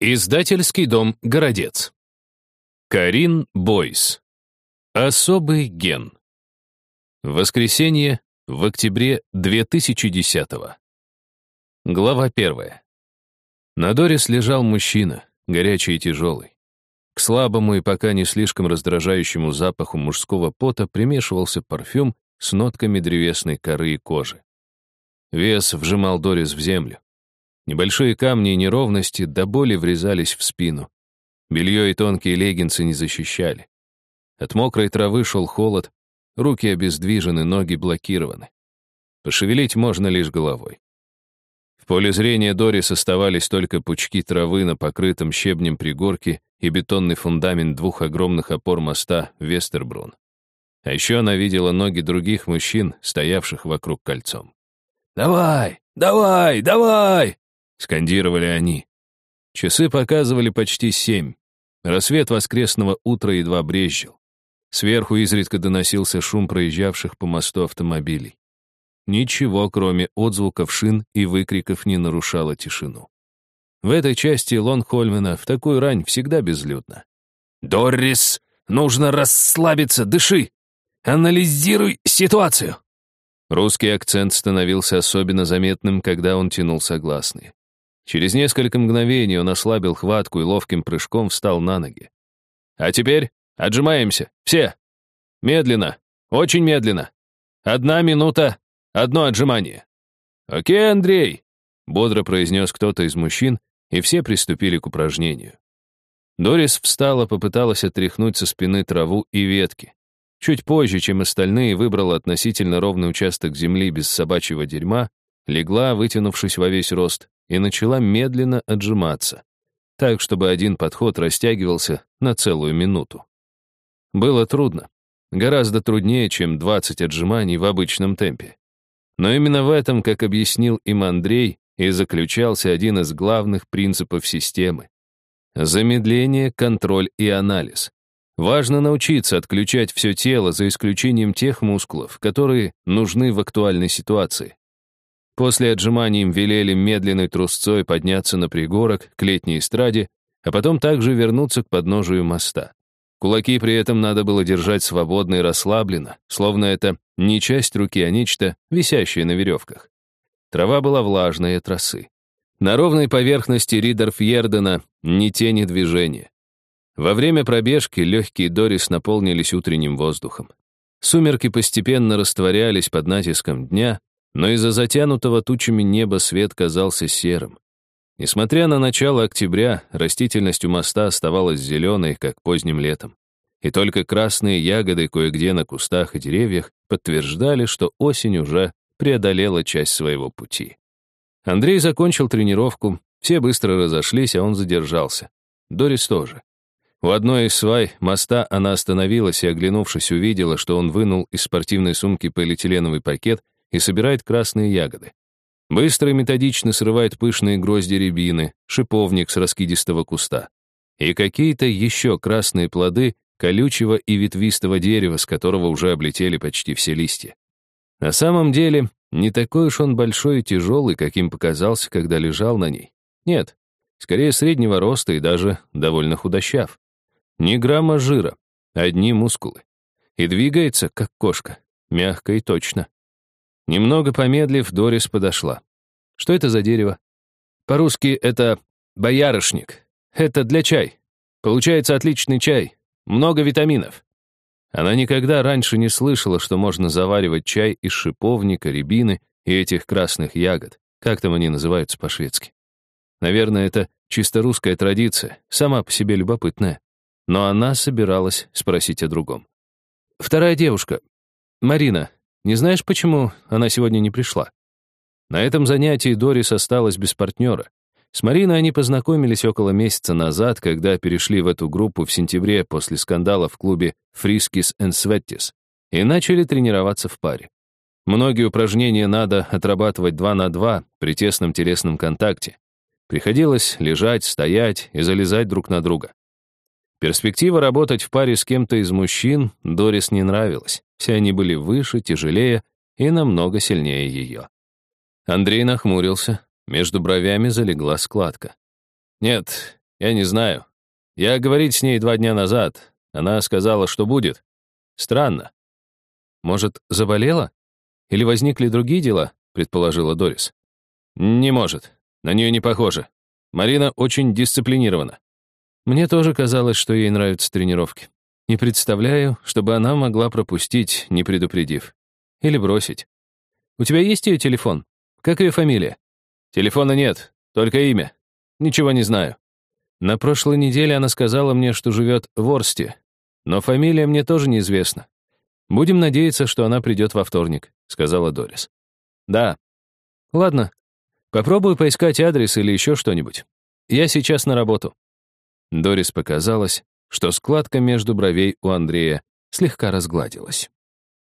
Издательский дом «Городец». Карин Бойс. Особый ген. Воскресенье в октябре 2010 -го. Глава первая. На Дорис лежал мужчина, горячий и тяжелый. К слабому и пока не слишком раздражающему запаху мужского пота примешивался парфюм с нотками древесной коры и кожи. Вес вжимал Дорис в землю. Небольшие камни и неровности до боли врезались в спину. Белье и тонкие леггинсы не защищали. От мокрой травы шел холод, руки обездвижены, ноги блокированы. Пошевелить можно лишь головой. В поле зрения Дорис оставались только пучки травы на покрытом щебнем пригорке и бетонный фундамент двух огромных опор моста Вестербрун. А еще она видела ноги других мужчин, стоявших вокруг кольцом. «Давай! Давай! Давай!» Скандировали они. Часы показывали почти семь. Рассвет воскресного утра едва брезжил. Сверху изредка доносился шум проезжавших по мосту автомобилей. Ничего, кроме отзвуков шин и выкриков, не нарушало тишину. В этой части Лонгхольмена в такую рань всегда безлюдно. «Доррис, нужно расслабиться, дыши! Анализируй ситуацию!» Русский акцент становился особенно заметным, когда он тянул согласные. Через несколько мгновений он ослабил хватку и ловким прыжком встал на ноги. «А теперь отжимаемся, все! Медленно, очень медленно. Одна минута, одно отжимание». «Окей, Андрей!» — бодро произнес кто-то из мужчин, и все приступили к упражнению. Дорис встала, попыталась отряхнуть со спины траву и ветки. Чуть позже, чем остальные, выбрала относительно ровный участок земли без собачьего дерьма, легла, вытянувшись во весь рост, и начала медленно отжиматься, так, чтобы один подход растягивался на целую минуту. Было трудно, гораздо труднее, чем 20 отжиманий в обычном темпе. Но именно в этом, как объяснил им Андрей, и заключался один из главных принципов системы. Замедление, контроль и анализ. Важно научиться отключать все тело за исключением тех мускулов, которые нужны в актуальной ситуации. После отжиманий им велели медленной трусцой подняться на пригорок к летней эстраде, а потом также вернуться к подножию моста. Кулаки при этом надо было держать свободно и расслабленно, словно это не часть руки, а нечто, висящее на веревках. Трава была влажная от. На ровной поверхности Ридерфьердена ни тени движения. Во время пробежки легкие Дорис наполнились утренним воздухом. Сумерки постепенно растворялись под натиском дня, но из-за затянутого тучами неба свет казался серым. Несмотря на начало октября, растительность у моста оставалась зеленой, как поздним летом. И только красные ягоды кое-где на кустах и деревьях подтверждали, что осень уже преодолела часть своего пути. Андрей закончил тренировку, все быстро разошлись, а он задержался. Дорис тоже. У одной из свай моста она остановилась и, оглянувшись, увидела, что он вынул из спортивной сумки полиэтиленовый пакет и собирает красные ягоды. Быстро и методично срывает пышные грозди рябины, шиповник с раскидистого куста. И какие-то еще красные плоды колючего и ветвистого дерева, с которого уже облетели почти все листья. На самом деле, не такой уж он большой и тяжелый, каким показался, когда лежал на ней. Нет, скорее среднего роста и даже довольно худощав. Ни грамма жира, одни мускулы. И двигается, как кошка, мягко и точно. Немного помедлив, Дорис подошла. Что это за дерево? По-русски это боярышник. Это для чай. Получается отличный чай. Много витаминов. Она никогда раньше не слышала, что можно заваривать чай из шиповника, рябины и этих красных ягод. Как там они называются по-шведски? Наверное, это чисто русская традиция, сама по себе любопытная. Но она собиралась спросить о другом. Вторая девушка, Марина, не знаешь, почему она сегодня не пришла? На этом занятии Дорис осталась без партнера. С Мариной они познакомились около месяца назад, когда перешли в эту группу в сентябре после скандала в клубе «Friskis and Svettis» и начали тренироваться в паре. Многие упражнения надо отрабатывать два на два при тесном телесном контакте. Приходилось лежать, стоять и залезать друг на друга. Перспектива работать в паре с кем-то из мужчин Дорис не нравилась. Все они были выше, тяжелее и намного сильнее ее. Андрей нахмурился, между бровями залегла складка. «Нет, Я не знаю. Я говорить с ней два дня назад. Она сказала, что будет. Странно. Может, заболела? Или возникли другие дела, предположила Дорис. Не может. На нее не похоже. Марина очень дисциплинирована. Мне тоже казалось, что ей нравятся тренировки. Не представляю, чтобы она могла пропустить, не предупредив. Или бросить. У тебя есть ее телефон? Как ее фамилия? Телефона нет, только имя. Ничего не знаю. На прошлой неделе она сказала мне, что живет в Орсте, но фамилия мне тоже неизвестна. Будем надеяться, что она придет во вторник, сказала Дорис. Да. Ладно. Попробую поискать адрес или еще что-нибудь. Я сейчас на работу. Дорис показалось, что складка между бровей у Андрея слегка разгладилась.